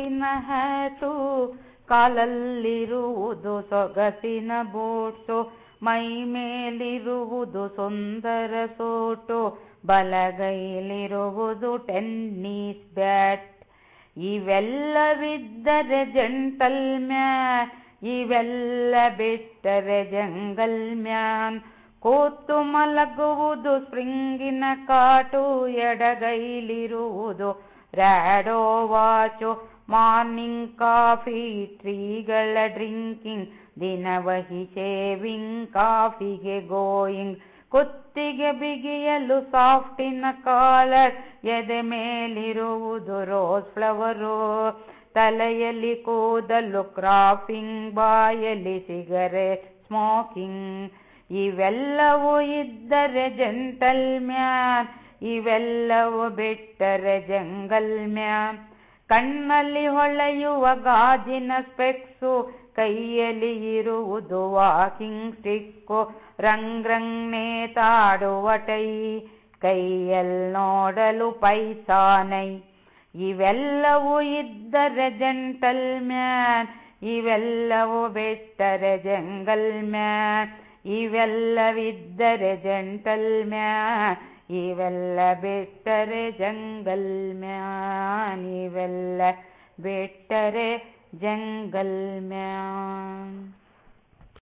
Hat ಕಾಲಲ್ಲಿರುವುದು ಸೊಗಸಿನ boots ಮೈ ಮೇಲಿರುವುದು ಸುಂದರ ಸೋಟು, ಬಲಗೈಲಿರುವುದು ಟೆನ್ನಿಸ್ ಬ್ಯಾಟ್. ಇವೆಲ್ಲವಿದ್ದರೆ ಜಂಟಲ್ ಮ್ಯಾನ್, ಇವೆಲ್ಲ ಬಿಟ್ಟರೆ ಜಂಗಲ್ ಮ್ಯಾನ್. ಕೂತು ಮಲಗುವುದು ಸ್ಪ್ರಿಂಗಿನ ಕಾಟು, ಎಡಗೈಲಿರುವುದು ರ್ಯಾಡೋ ವಾಚು ಮಾರ್ನಿಂಗ್ ಕಾಫಿ, ಟ್ರೀಗಳ ಡ್ರಿಂಕಿಂಗ್, ದಿನವಹಿ ಶೇವಿಂಗ್, ಕಾಫಿಗೆ ಗೋಯಿಂಗ್, ಕುತ್ತಿಗೆ ಬಿಗಿಯಲು ಸಾಫ್ಟಿನ ಕಾಲರ್, ಎದೆ ಮೇಲಿರುವುದು ರೋಸ್ ಫ್ಲವರು, ತಲೆಯಲ್ಲಿ ಕೂದಲು ಕ್ರಾಫಿಂಗ್, ಬಾಯಲ್ಲಿ ಸಿಗರೆ ಸ್ಮೋಕಿಂಗ್, ಇವೆಲ್ಲವೂ ಇದ್ದರೆ ಜಂಟಲ್ ಮ್ಯಾನ್ ಇವೆಲ್ಲವೂ ಬಿಟ್ಟರೆ ಜಂಗಲ್ ಮ್ಯಾನ್ ಕಣ್ಣಲ್ಲಿ ಹೊಳೆಯುವ ಗಾಜಿನ ಸ್ಪೆಕ್ಸು, ಕೈಯಲ್ಲಿ ಇರುವುದು ವಾಕಿಂಗ್ ಸ್ಟಿಕ್ಕು, ರಂಗ್ ರಂಗ್ ನೇತಾಡುವ ಟೈ, ಕೈಯಲ್ಲಿ ನೋಡಲು ಪೈಸಾನೈ ಇವೆಲ್ಲವೂ ಇದ್ದರೆ ಜಂಟಲ್ ಮ್ಯಾನ್ ಇವೆಲ್ಲವೂ ಬೆಟ್ಟರೆ ಜಂಗಲ್ ಮ್ಯಾನ್ ಇವೆಲ್ಲವಿದ್ದರೆ ಜಂಟಲ್ ಮ್ಯಾನ್ ಇವೆಲ್ಲ ಬಿಟ್ಟರೆ ಜಂಗಲ್ ಮ್ಯಾನ್ वेट्टरे जङ्गल्म्या